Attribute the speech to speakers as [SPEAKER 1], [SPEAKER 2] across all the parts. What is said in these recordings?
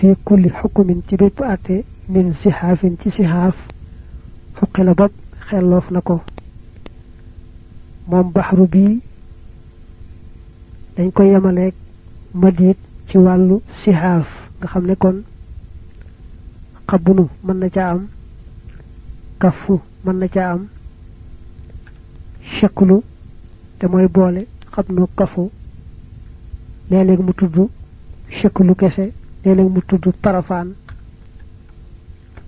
[SPEAKER 1] في كل حكم تبيب أتي من صحاف تصحاف فقل باب خلوف نكو. من بحر بي. لنكو يمالك مديد تيوالو صحاف. نخم نكون. قبنو من نجام كفو من نجام شكلو تموي بولي. قبنو كفو. لأليك متدو شكلو كسي. Léeg-léeg mu tudd tarafaan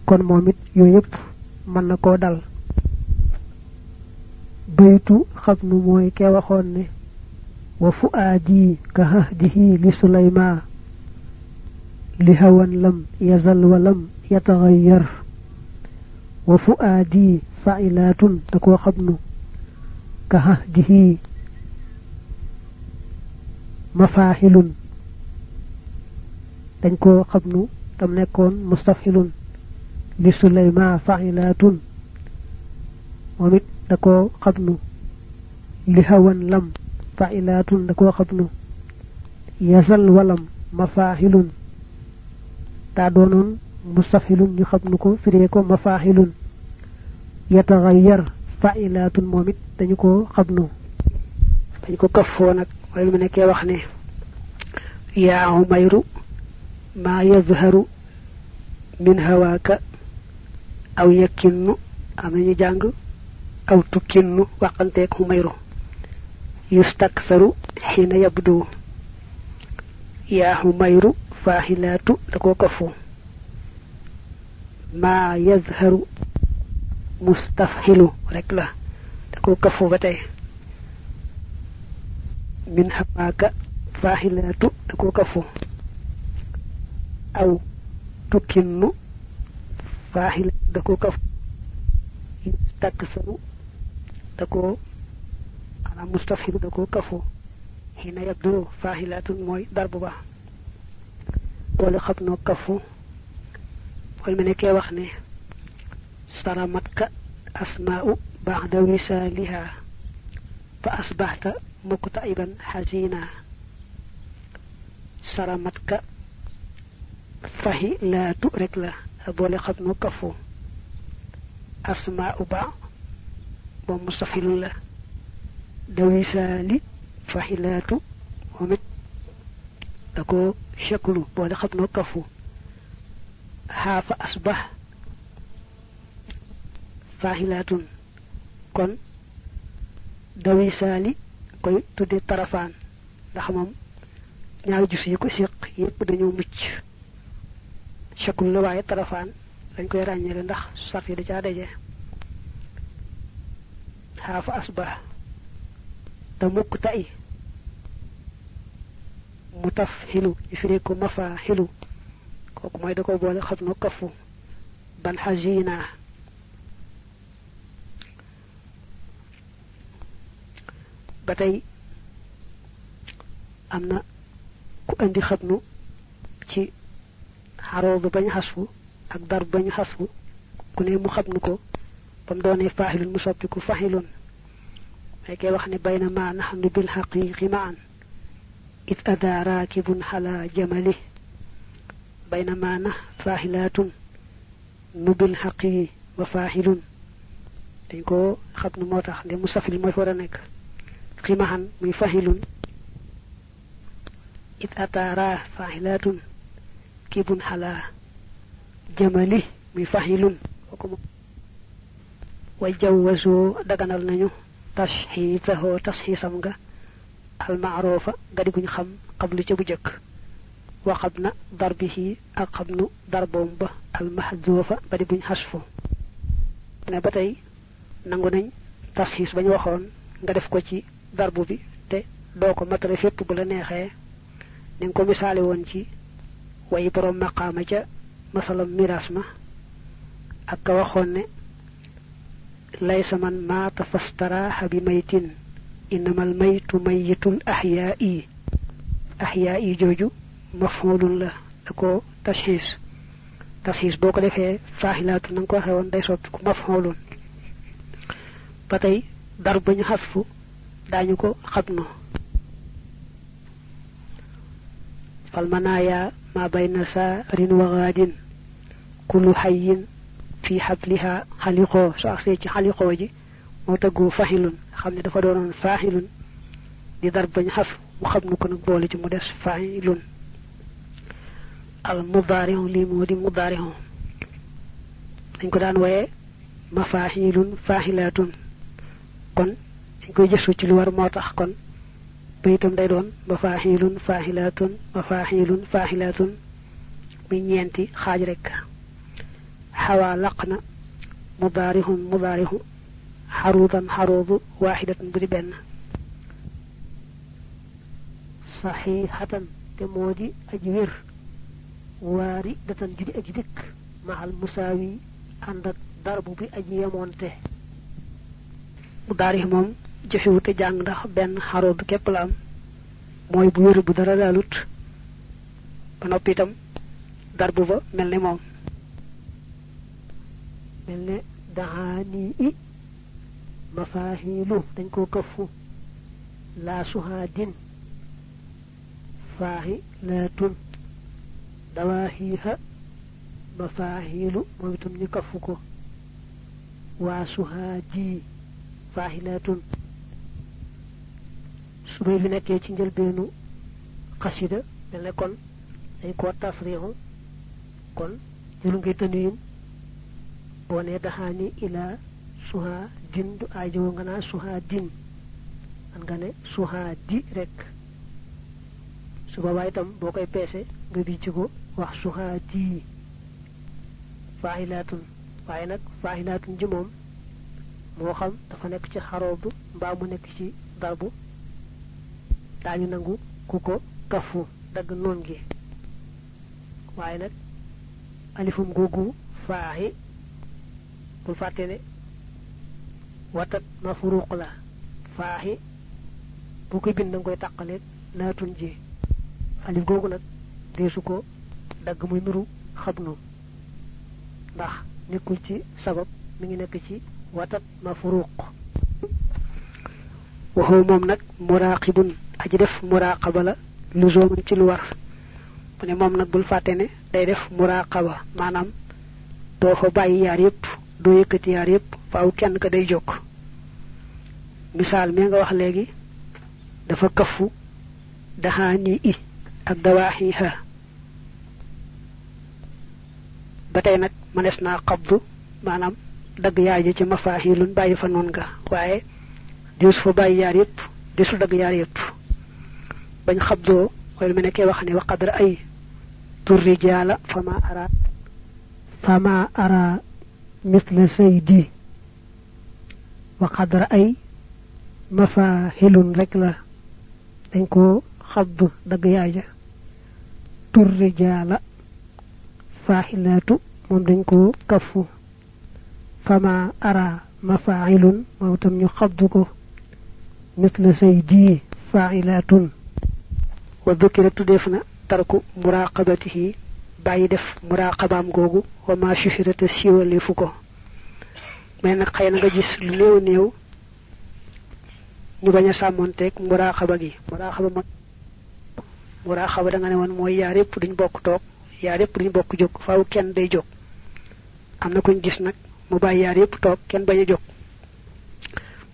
[SPEAKER 1] kon moom it yooyu yëpp mën na koo dal baytu xabnu mooy ke waxoon ne wa fuaadi ka hahdihi li sulayma li hawan lam yazal wa lam yataghayyar wa fuaadi fa'ilatun da koo ka hahdihi mafahilun dañ ko xabnu tam nekkoon mustafhilun li sulayma fa'ilatun momit da ko xabnu li hawan lam fa'ilatun da ko xabnu yasal walam mafahilun ta donon mustafhilun ñu xabnu ko firé ko mafahilun yataghayyar fa'ilatun momit dañu ko xabnu dañ ko kafo nak way lu nekké wax ne ya umayru ma yadhharu min hawaka aw yakkinnu am nañu jàng aw tukkinnu waxanteeg xumayru yustaksaru xina yabdu yaa xumayru faaxilaatu da ko kafu maa yazharu mustafxilu rek la da ko kafu ba tey min xamaaka faaxilaatu da ko kafu aw tukkinnu faaxil da ko kaf taksaru da ko ana mustafhil da ko kafu hina yabdu faahilatun mooy darbu ba wala xam noo kafu wal mu nekkee wax ne saramatka asmaa'u ba'da wisaliha fa asbahta muktaiban hazina saramatka fahi laatu rek la boole xam kafu asma'u ba moom mustafilun la dawisaali fahilaatu momit da ko shaklu boole xam kafu xaafa asbah fahilatun kon dawisaali koy tudde tarafaan ndax moom ñaari jus yi ko siq yépp dañoo mucc shakul la waaye tarafaan dañ koy ràññeele ndax sart yi da caa daje. Xaafa asbah da mukk tay. Mu taf xilu ñu firee ko mafa da ko boole xam kafu. Ban xazina ba tey am na ku andi xabnu ci xaroo ba bañ xasfu ak dar bañ xasfu ku ne mu xabnu ko bam doone faaxilun mu soppiku faxilun fekkee wax ne bayna ma naxnu bil xaqiqi maan it ada raakibun xala jamali bayna ma na faaxilaatun nu bil xaqi wa faaxilun dañ ko xabnu moo tax nde mu safil mooy muy faxilun it ataara faaxilaatun مركب على جمالي مفهل وجوزوا دغنا نانيو تشحيته تشحيصا المعروفة غادي كون خم قبل تي وخبنا ضربه اقبن ضربهم المحذوفة غادي بن حشفو نباتي نانغو نان تشحيص بني وخون nga def ko ci darbu bi te doo ko matare fépp bu la neexee ni nga ko misaale way borom maqaama ca masalam miras ma ak ka waxoon ne laysa man maata fastaraaxa bi maytin innamal maytu mayitul axyaa'i axyaa'i jooju mafulun la da ko tasxiis tasxiis boo ko defee faaxilaatu na nga ko waxee woon day soppi ku mafulun ba tey dar bañu xasfu daañu ko xabnu فالمنايا ما بين سار وغاد كل حي في حبلها خليقو شخصي تي خليقو جي موتاغو فاحل خامن دا فدونون فاحل دي ضرب بن حف وخامن كون بولي تي مودس فاحل. المضارع لمود مضارع. نكو دان وي مفاحيل فاحلات. كون نكو جيسو تي لوار موتاخ كون doon mafahilun fahilatun mafahilun fahilatun mi ñenti xaaj rek. حوى لقنا مضارع مضارع حروضا حروض واحدة بربن صحيحة تمودي أجوير واردة جدي أجدك مع المساوي عند ضرب بأجي يمونته مضارع jëfewu te jang ndax benn xarood képp la am mooy bu wéru bu dara laalut ba noppi itam darbu ba mel ne moom mel ne daxaanii i mafaahiilu dañ koo këffu laa suhaadin faahi laatun dawaahiiha mafaahiilu moom ñu ko su may fi nekkee ci njëlbeenu xasida mel ne kon dañ ko tasriixu kon jëlu ngay tënuyin bone dahani ila suha din du ajo nga na suha din an nga ne suha di rek. Su boobaa itam boo koy peese nga di ci ko wax suha di. Faahilatun waaye nag faahilatun ji moom moo xam dafa nekk ci xaroobu mbaa mu nekk ci darbu daañu nangu ku ko kafu dagg noon gi. Waaye nag alifum googu faaxi bul fàtte ne watat mafruq la. Faaxi boo koy bind nga koy tàqaleeg laatun ji. Alif googu nag deesu ko dagg muy nuru xabnu. Ndax nekkul ci sabab mi ngi nekk ci watat mafruq waxoo moom nag muraqibun aji def muraqaba la lu zooman ci lu war. Mu ne moom nag bul fàtte ne day def muraqaba maanaam doo fa bàyyi yaar yépp doo yëkkati yaar yépp faaw kenn ka day jokk misaal mi nga wax léegi dafa kafu daxaani i ak dawaaxi ha. Ba tey nag manes naa xabdu maanaam dagg yaay ji ci mafaaxilun bàyyi fa noon nga waaye disu fa bàyyi yaar yépp disu dagg yaar yépp bañ xabdoo mooy mu nekkee wax ne wa qadra ay tur rijaala fama ara fama ara مثل سيدي وقد رأي مفاهل ركلا دنكو خض دق ياجا تر رجال فاحلات مم دنكو كفو فما أرى مفاعل موتم يخضكو مثل wa dhukira tudef na tarku muraqabatihi bayi def muraqabam gogu wa ma shufirata siwale fuko mais nak xeyna nga gis lu neew neew ñu baña samonté ak muraqaba gi. Muraqaba ma muraqaba da nga ne won moy yaar yep duñ bokk tok yaar yep duñ jog faaw kenn day jog amna kuñ gis nak mu bay yaar yep tok kenn baña jog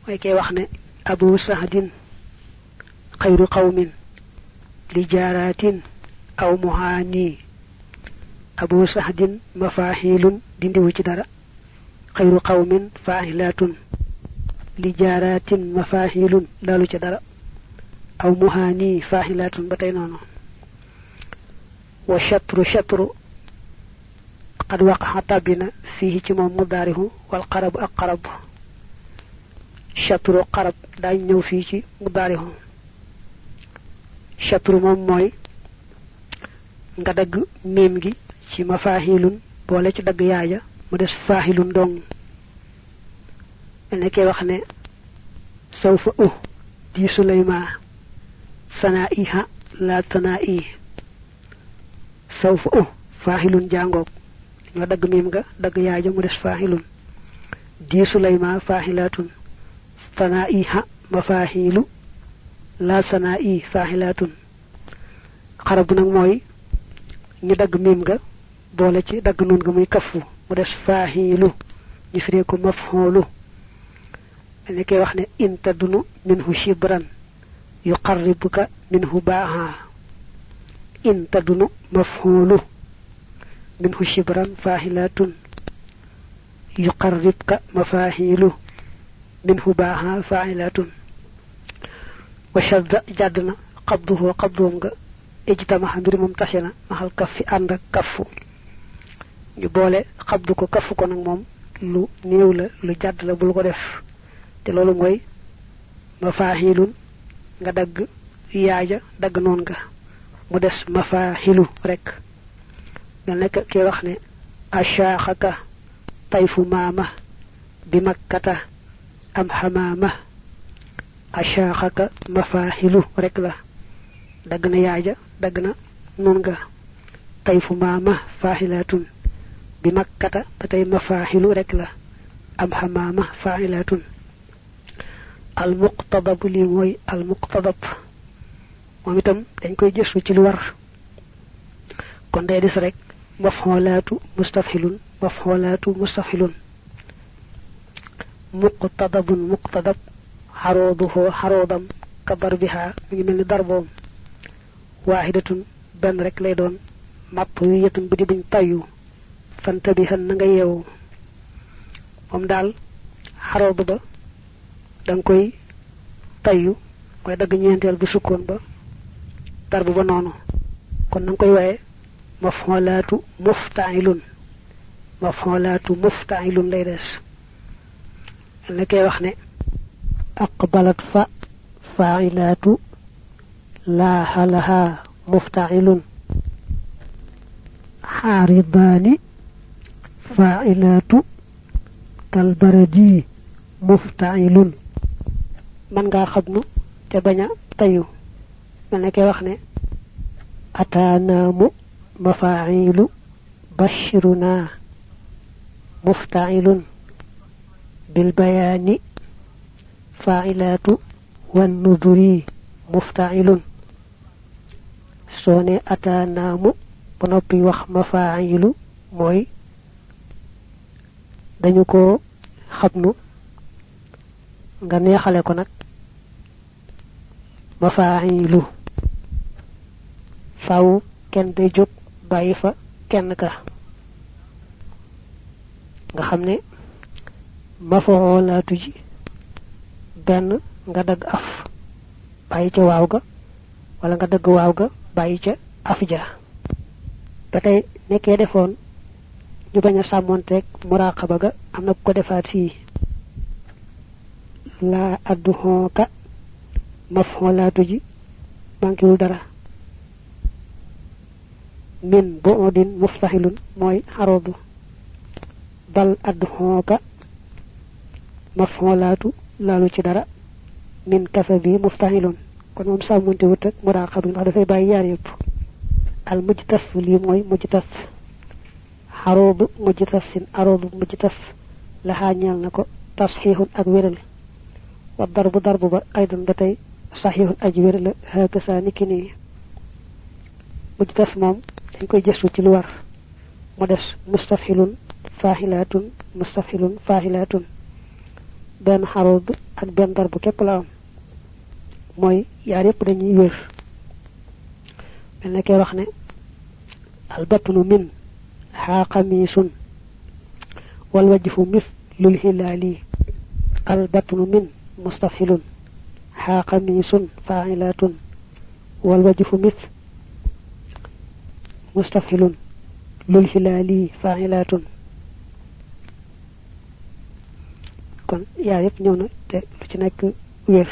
[SPEAKER 1] kay wax ne abu sahadin khayru qaumin muhaani abu sahdin mafahilun dindiwu ci dara xayru qawmin fahilatun li jaaratin mafahilun dalu ci dara aw muhani fahilatun batay noonu wa shatru shatru qad waqaxa tabina fihi ci moom mudaarihu wal qarab ak qarab shatru moom mooy nga dagg miim gi ci mafahilun boole ci dagg yaaja mu fahilun dong. Mel nekkee wax ne sawfa uh di sulayma sanaiha la tanai sawfa uh fahilun jangok ñoo dagg miim nga dagg yaaja mu fahilun di sulayma fahilatun sanaiha mafahilu لا سنائي فاعلات خرب نك موي ني دغ ميم غا بوله سي دغ نون غا موي كفو مو ديس فاهيل يفريكو مفعول ان كي واخني انت دونو منه شبرا يقربك منه باها ان تدن مفعول منه شبرا فاهلات يقربك مفاهيل منه باها فاعلات wa shadda jaddna qabduhu qabdum nga ijtama mbir mum tasena mahal kaffi and ak kaffu ñu boole xabdu ko kaffu ko nak mom lu neew la lu nga dag yaaja dag non nga mu dess mafahilu rek mel nek ke wax ne ashakhaka tayfu mama bi makkata am hamama ashakhaka mafahilu rek la dag na yaaja dag na non nga tayfu mama fahilatun bi makkata batay mafahilu rek la am hamama fa'ilatun al muqtadab li moy al muqtadab mom itam dañ koy jëssu ci lu war kon day des rek maf'ulatu mustafhilun maf'ulatu mustafhilun muqtadabun muqtadab xarooduhu xaroodam ka darbiha mi ngi mel ni darboom. Waaxidatun benn rek lay doon. Màpp yu yetum bu di buñ tayyu fantabihan na nga yeewu. Moom daal xaroodu ba da nga koy tayyu mooy dagg ñeenteel bu sukkoon ba darbu ba noonu. Kon na koy waye mafolaatu muftailun muftailun lay wax ne أقبلت ف فاعلات لاح لها مفتعل. حارضان فاعلات كالبردي مفتعل. من غا خبن تبنى تيو من كي وخنا أتانا مفاعل بشرنا مفتعل بالبيان fa'ilatu wan nuduri mufta'ilun. Sone atanamu ba noppi wax mafa'ilu moy dañu ko xamnu nga neexale ko nak. Mafa'ilu. Faaw kenn day jóg bàyyi fa kenn ka. Nga xam ne mafaolaatu ji benn nga dagg af bàyyi ca waaw ga wala nga dagg waaw ga bàyyi ca af ja. Ba tey nekkee defoon ñu bañ a sàmmonteeg muraqaba ga am na ko defaat fii. Laa addu xonka maf xolaatu ji bankiwul dara. Min bo odin muftaxilun mooy xaroodu bal addu xonka maf xolaatu lalu ci dara min kasabi muftahilun kon mom samunte wut ak muraqab ndax dafay bayyi yaar yépp al mujtas li moy mujtas harodu mujtasin arodu mujtas laha ñal nako tashihun ak wéral wa darbu darbu ba aydan batay sahihun aji wér la hakasa niki ni mujtas mom dañ koy jëssu ci lu war mu des mustafhilun fahilatun mustafhilun fahilatun ben harod ak ben darbu kep la am moy yaar yépp dañuy wér melne kay wax ne al batnu min ha qamisun wal wajhu mithlul hilali al batnu min mustafhilun ha qamisun fa'ilatun wal wajhu mithl مستفعل للهلال فاعلات kon yaa yépp ñëw na te lu ci nekk wér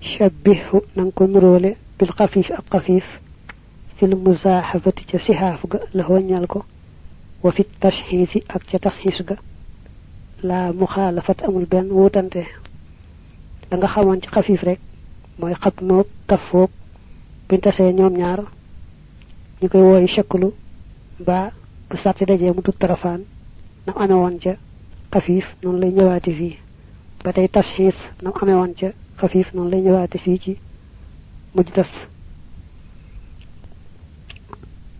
[SPEAKER 1] shabbihu nang ko nuróole bil xafif ak xafif fil muzaxafati ca sihaaf ga la hoññal ko wa fi tashxiisi ak ca taxxiis ga la muxaalafat amul benn wutante da nga xamoon ci xafif rek mooy xab noog kafoog buñ tasee ñoom ñaar ñu koy wooy shaklu ba bu sàtti dajee mu tut tarafaan nam amee woon ca خفيف نون لا نيواتي في باتاي تشخيص نو امي وان خفيف نون لا نيواتي في تي مجدف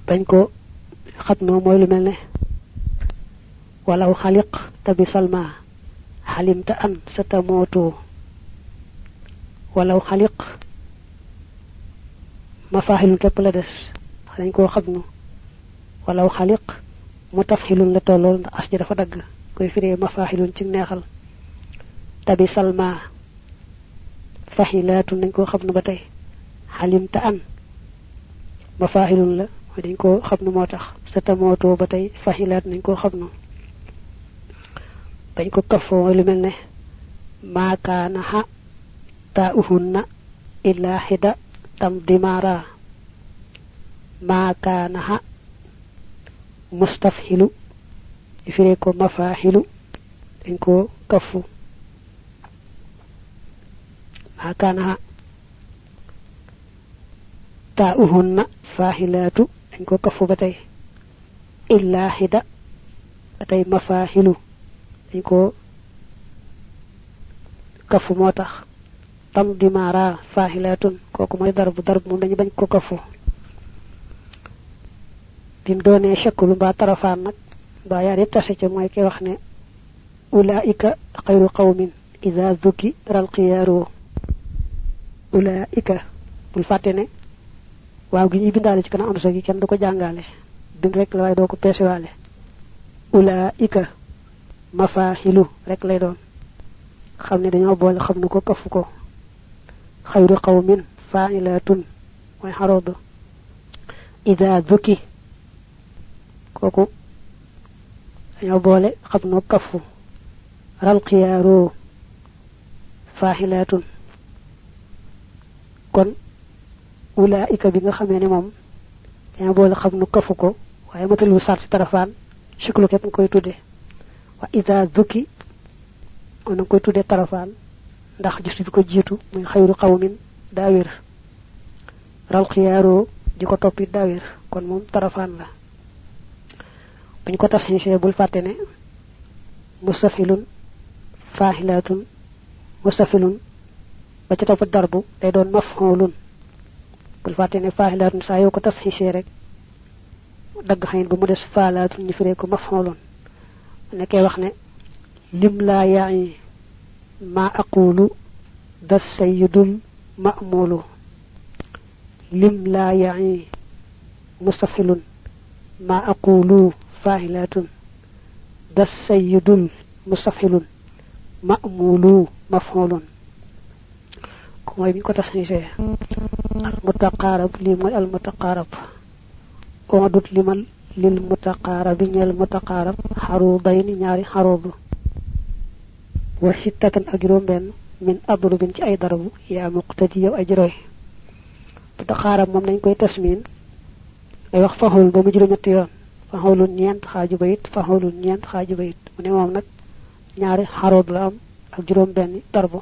[SPEAKER 1] دنجكو خاتنو موي لو ملني ولو خلق تبي سلمى حلمت ان ستموت ولو خلق مفاهيم كبلا دس دنجكو خاتنو ولو خلق متفحل لا تولول اسجي دا فا دغ koy firee mafaaxilun ci neexal tabi salma faxilaatun nañ koo xabnu ba tey xalimta an mafaaxilun la dañ koo xabnu moo tax sa tamootoo ba tey faxilaat nañ koo xabnu bañ ko kafoo lu mel ne maakaana xa taa uhunna illaa xida tam dimaara maakaana xa mustafxilu ñu firee ko mafaxilu dañ ko kafu. Akaanaha taa'uhunna faaxilaatu dañ ko kafu ba tey illaa xida ba tey kafu moo tax tam dimara fahilatun koku moy darbu darb mom dañu bañ ko kafu. Bim doone shaklu ba tarafan nak mbaa yaar yëpp tase ca mooy ki wax ne ulaika xayru qawmin ida zuki ral xiyaaroo ulaika bul fàtte ne waaw gi ñuy bindaale ci kanam am so gi kenn du ko bind rek la waaye doo ko peesewaale ulaika mafaaxilu rek lay doon xam dañoo boole xam ko kafu ko xayru qawmin faa'ilatun mooy xaroodu ida zuki kooku dañoo boole xam nu kafu. Ral xiyaaroo faaxilaatun kon ulaika bi nga xamee ne moom dañoo boole xam nu kafu ko waaye matalu sarti tarafaan shuklu képp nga koy tudde wa ida on nga koy tudde tarafaan ndax bi ko muy kon moom tarafaan la buñ ko tafsiisee bul fàtte ne mustafilun faaxilaatun mustafilun ba ca topp darbu day doon mafxoolun bul fàtte ne faaxilaatun saa yoo ko tafsiisee rek dagg xayin ba mu des faalaatun ñu firee ko mafxoolun nekkee wax ne lim laa yaay ma aqulu da sayidul ma'mulu lim laa yaay mustafilun ma aqulu فاعلات. ذا السيد مستفعل مأمول مفعول. كما يبينكو تسنيسي المتقارب لمن المتقارب. ودد لمن للمتقارب. المتقارب. حروبين ناري حروب. وشتة أجرون بين من أضرب أي أيضرب يا مقتدي أجره متقارب ممن كوي تسمين. أيوة، أي وقفه البومجر faxulun ñeent xaaju bayit faxulun ñeent xaaju bayit mu ne moom nag ñaari xarub la am ak juróom benn darbu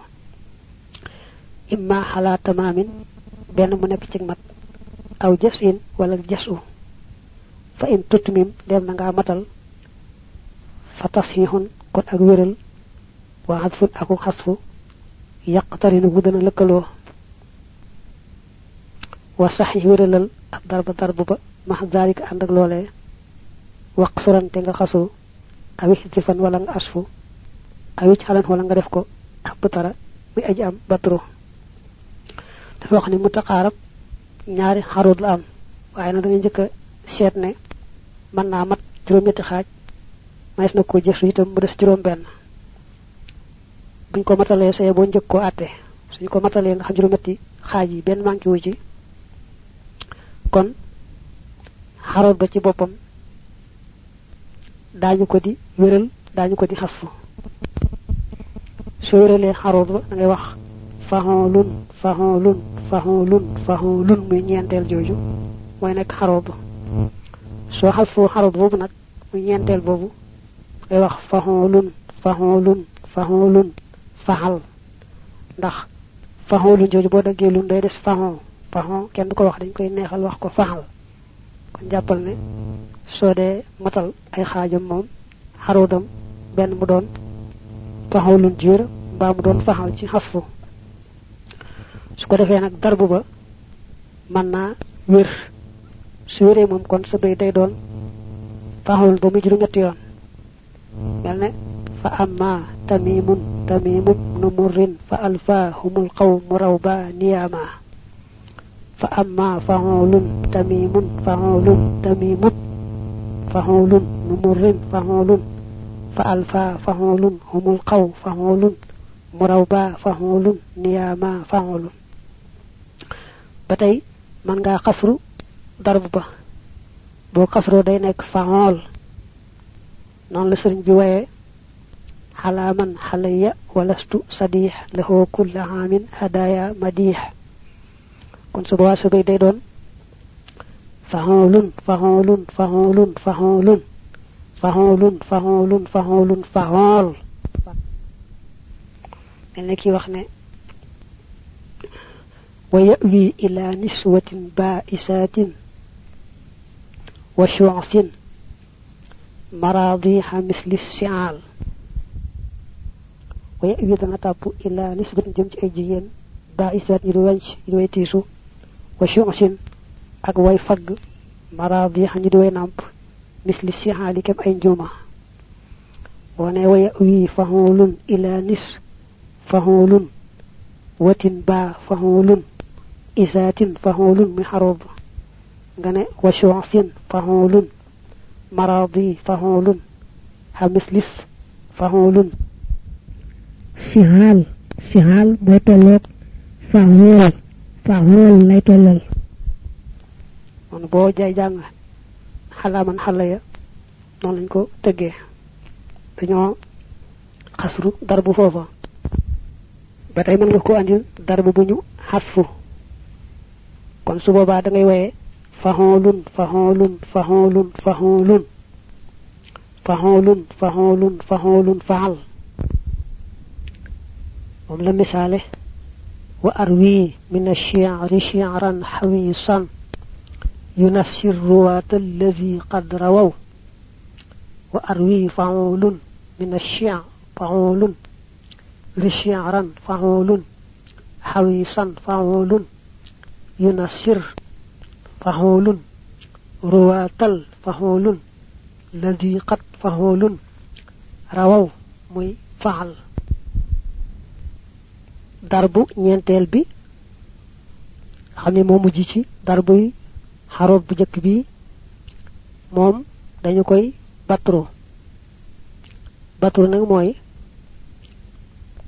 [SPEAKER 1] imma xalaa tamaamin benn mu nekk ci mat aw jasin wala jasu fa in tutmim dem na ngaa matal fa tasxiixun kon ak wéral waa xasfun aku xasfu yaqtarinu bu dana lëkkaloo wa sax yi wéralal ak darba darbu ba max zaalika ànd ak loolee wax surante nga xasu awi ci fan wala nga asfu awi ci xalan wala nga def ko ab tara muy aji am batru dafa wax ni mu taqaarab ñaari xarut la am waaye nag da nga njëkk seet ne mën naa mat juróom-ñetti xaaj mays na ko jësu itam mu des juróom benn buñ ko matalee boo njëkk koo àtte suñ ko matalee nga xam juróom-ñetti xaaj yi benn manqué wu ci. Kon xaroot ba ci boppam daañu ko di wéral daañu ko di xasfu soo wéralee xaroot ba da ngay wax faxon lun faxon lun faxon lun faxon lun muy ñeenteel jooju mooy nekk ba soo xasfu xaroot boobu nag muy ñeenteel boobu ngay wax faxon lun faxon lun faxon lun faxal ndax faxon lun jooju boo daggee lun day des faxon faxon kenn du ko wax dañ koy neexal wax ko faxal kon jàppal ne soo dee matal ay xaajam moom xaroodam benn mu doon faxaw lun jiir mbaa mu doon faxal ci xasfu su ko defee nag darbu ba mën naa wér. Su wéree moom kon sa bay day doon faxul ba mu juróom ñetti yoon. Mel ne fa amma tamimun tamimum nu murrin fa alfaahumul qawmu rawba فأما فعول تميم فعول تميم فعول نمر فعول فألفا فعول هم القو فعول مروبا فعول نياما فعول batay man nga xasru darb ba bo xasro day nek faol non la serigne bi waye hala man halayya walastu sadih lahu kullu amin hadaya madih kon su boobaa su bay day doon faxoolun faxoolun faxoolun faxoolun faxoolun faxoolun faxoolun faxool mel ne kii wax ne wa ya'wi ila niswatin ba'isatin wa shu'sin maradiha misli si'al wa ya'wi dana tàbb ila nisbatin jëm ci ay jigéen ba'isatin yu way tiisu وشمسين أك واي فغ مراضي حني دوي نامب مثل سيحالي كم اي نجوما وني وي وي فهول إلى نس فهول وتن با فهول ازات فهول محروب. غني وشمسين فهول مراضي فهول حمسلس
[SPEAKER 2] فهول سيحال سيحال بوتلوك فهول fa'ul lay tollal
[SPEAKER 1] kon bo jay jang xala man xala ya non lañ ko teggé dañu xasru darbu fofa batay man nga ko andil darbu buñu hasfu kon su boba da ngay wayé fahulun fahulun fahulun fahulun fahulun fahulun fahulun fahal. On la misale arwi min ash-shi'ri shi'ran hawisan ينفسي الرواة الذي قد رووا وأروي فعول من الشعر فعول لشعرا فعول حويصا فعول ينصر فعول رواة فعول الذي قد فعول رووا مي فعل. Darbu ñentel bi xamni mo mujj ci darbu yi xarob bu jëkk bi moom dañu koy batru. Batru nag mooy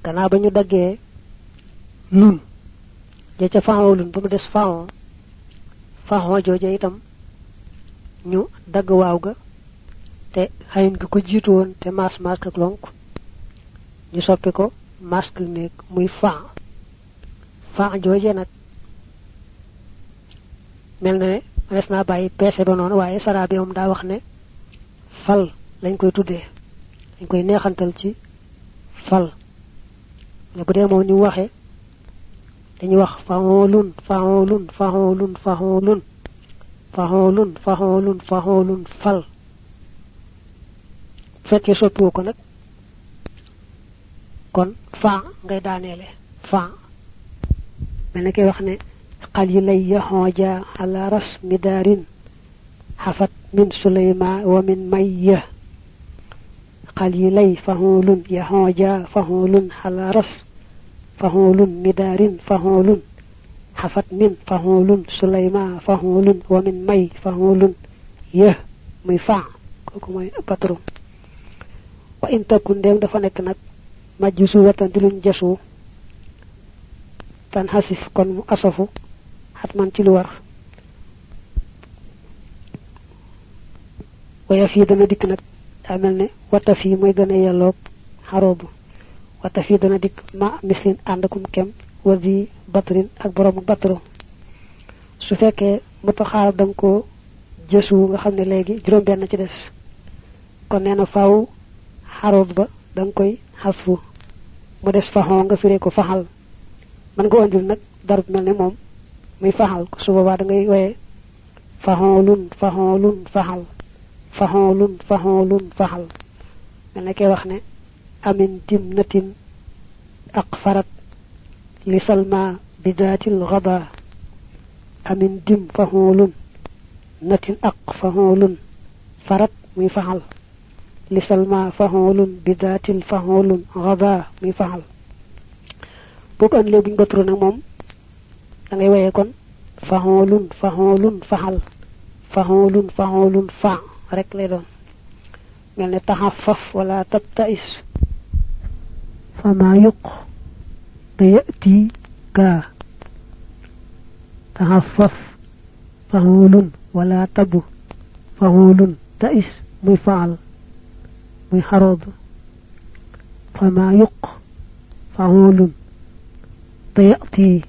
[SPEAKER 1] gannaaw ba ñu daggee nun ja ca faxoo lun ba mu des faxoo faxoo jooja itam ñu dagg waaw ga te xayin ko jiitu woon te mas mas ak lonk ñu masque nek muy fa. Fa jojé nak melne res na bayyi pessé ba non waye sarabi um da wax ne fal lañ koy tuddé dañ koy neexantal ci fal. Ne bu dé mo ñu waxé dañ wax fa'ulun fa'ulun fa'ulun fa'ulun fa'ulun fa'ulun fa'ulun fal. Fekke soppu ko nak kon fa ngay daanele fa mel na koy wax ne xal yi lay yaxooja ala ras mi daarin xafat min suleyma wa min mayya xal yi lay faxoolun yaxooja faxoolun ala ras faxoolun mi daarin faxoolun xafat min faxoolun suleyma faxoolun wa min may faxoolun yë muy fa kooku mooy patrum wa in takkun dem dafa nekk nag majjusu watan di luñ jasu tan hasif kon mu asafu hatman ci lu war. Waya fi dana dik nak wata fi moy gëna harobu wata fi dana dik ma mislin andakum kem wadi batrin ak borom batro su fekke mutaxaar dang ko jësu nga xamne legi juroom ben ci dess kon neena faaw dang koy xasfu mu des faxoo nga firee ko faxal man nga andil nak darb melni mom muy faxal ko suba ba da ngay woyee faxoolun faxoolun faxal faxoolun faxoolun faxal mel ne wax ne amin timnatin aqfarat li salma bidaati lgada amin dim faxoolun natin aq faxoolun farat muy faxal لسلمى فهول بذات فهول غضا مي بوك ان لي بنجو ترون موم دا ngay waye
[SPEAKER 2] فهول فهول فهل فهول فهول فا رك لي دون ملني تحفف ولا تبتئس فما يق بياتي كا تحفف فهول ولا
[SPEAKER 1] تبو فهول تئس مفعل من حرض فما يق فهول طيأتي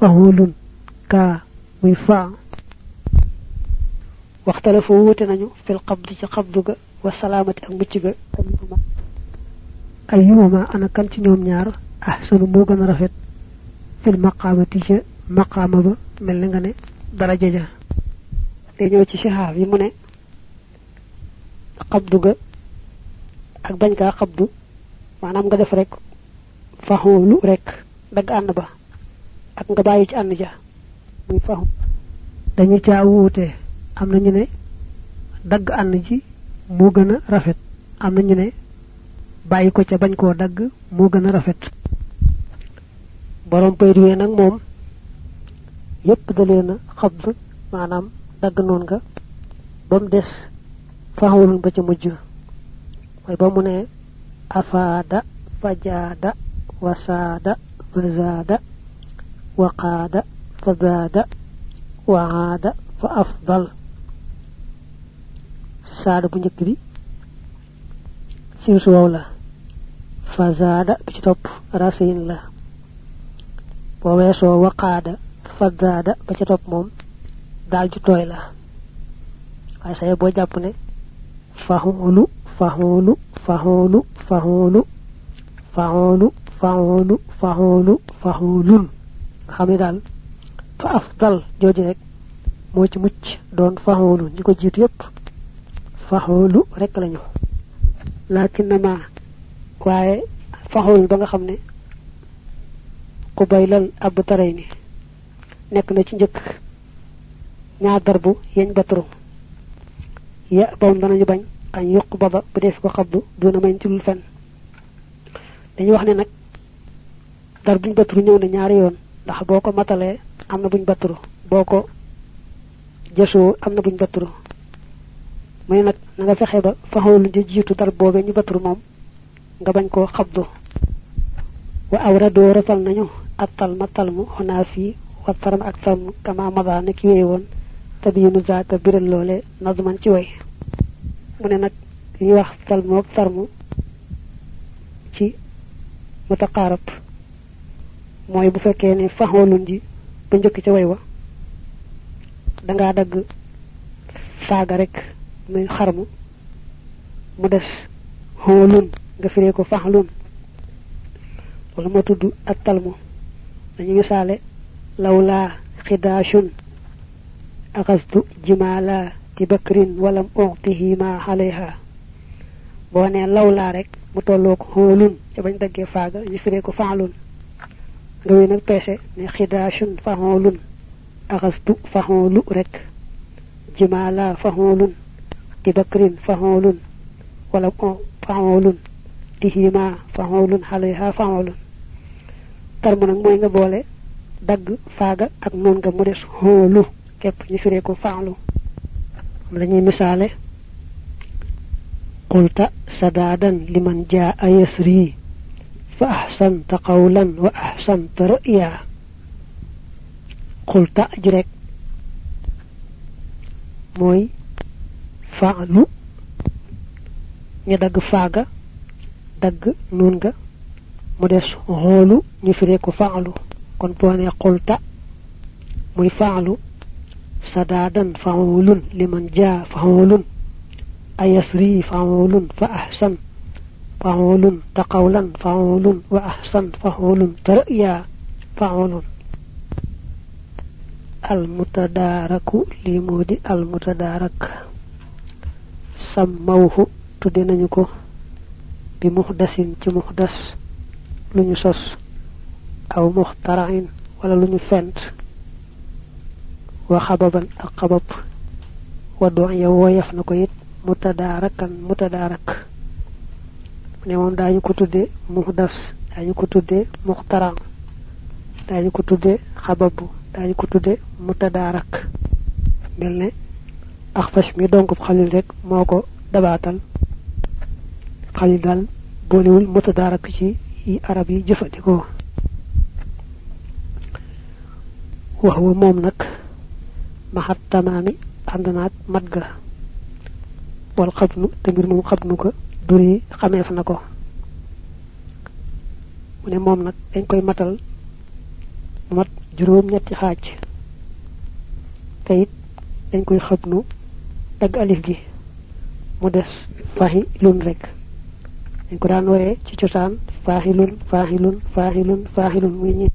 [SPEAKER 1] فهول كا ويفا
[SPEAKER 2] واختلفوا وتنانيو في القبض قبض وسلامة أمتشغ أيهما أيهما أنا كنت نيوم نيار أحسن موغن رفت في المقام تيجي مقام بو
[SPEAKER 1] ملنغني درجة جا لنيو تشيها في منه qabdu ga ak bañ kaa qabdu maanaam nga def rek faxoolu rek dagg ànd ba ak nga bàyyi ci ànd ja muy faxu
[SPEAKER 2] dañu caa wuute. Am na ñu ne dagg ànd ji moo gën rafet. Am na ñu ne ko ca bañ koo dagg moo gën rafet.
[SPEAKER 1] Borom pay duwee nag moom yépp da leen a xabd maanaam dagg nga ba mu des fahulun ba ci mujj way ba mu ne afada fajada wasada fazada waqada fazada waada fa afdal saada bu ñëkk bi sin suwaw la fazada bi ci top rasin la bo weso waqada fazada ba ci top mom. Dal ju toy la ay say bo japp ne eh fahulu fahulu fahulu fahulu fahulu fahulu fahulu fahulun xamni dal fa afdal joji rek mo ci mucc don fahulu ñiko jitu yep fahulu rek lañu. Lakinama waye fahul ba nga xamne qubaylal abtarayni nek na ci ñëk ñaar darbu yeñ batru ya bawun danañu bañ an yuqbada bu def ko xabdu duna mañ ci lu fen. Dañu wax ni nak dar buñ batru ñew na ñaari yoon. Ndax boko matalé amna buñ batru boko jesso amna buñ batru muy nak na nga fexé ba faxawul ji jitu dar bobé ñu batru mom nga bañ ko xabdu. Wa awradu rafal nañu atal matal mu hunafi wa faram ak tam kama madana ki yewon woon tabiyunu zaaka biral loole nazman ci way mu ne nag ñuy wax talmu ak tarmu ci mutaqaarab mooy bu fekkee ne faxoolun ji ba njëkk ca way wa dangaa dagg saaga rek muy xarmu mu des xoolun nga firee ko faxlun wala moo tudd ak talmu dañu misaale lawlaa xidaashun axastu jimala ti bakrin walam u'tihi ma alayha bo ne lawla rek mu tolok holun ci bañ dagge faaga ñu ne khidashun faholun axastu faholu rek jimala faholun ti bakrin faholun walam faholun tihima faholun alayha faholun tarmu nak moy nga faga dag faaga ak non nga mu képp ñu firee ko faxlu am lañuy misaale. Qulta sadaadan liman jaa yasri fa axsanta qawlan wa axsanta ra'ya qulta ji rek. Mooy faalu. Ñu dagg faaga. Dagg nun nga mu des xoolu ñu firee ko faalu. Kon boo ne qulta muy faalu سدادا فعول لمن جاء فعول أيسري فعول فأحسن فعول تقولا فعول وأحسن فعول ترأيا فعول المتدارك لمودي المتدارك سموه تدنانيكو بمحدث تمحدث لنسوس أو مخترعين ولا لنفنت وحببا أقبب ودعي ويفنك يت متداركا متدارك. نيوم دا نيكو تودي مهدف دا نيكو تودي مخترع دا نيكو تودي خبب دا نيكو تودي متدارك ملني اخفش مي دونك خليل ريك موكو دباتال خليل دال بونيول متدارك شي يي عربي جفاتيكو وهو موم نك maxat tamaami ànd naag mat ga. Wal xabnu te mbir moom ko dur yi xameef na ko. Mu ne dañ koy matal mat juróom ñetti xaaj. Te it dañ koy xabnu dagg alif gi. Mu des fahi lun rek. Dañ ko daan ci muy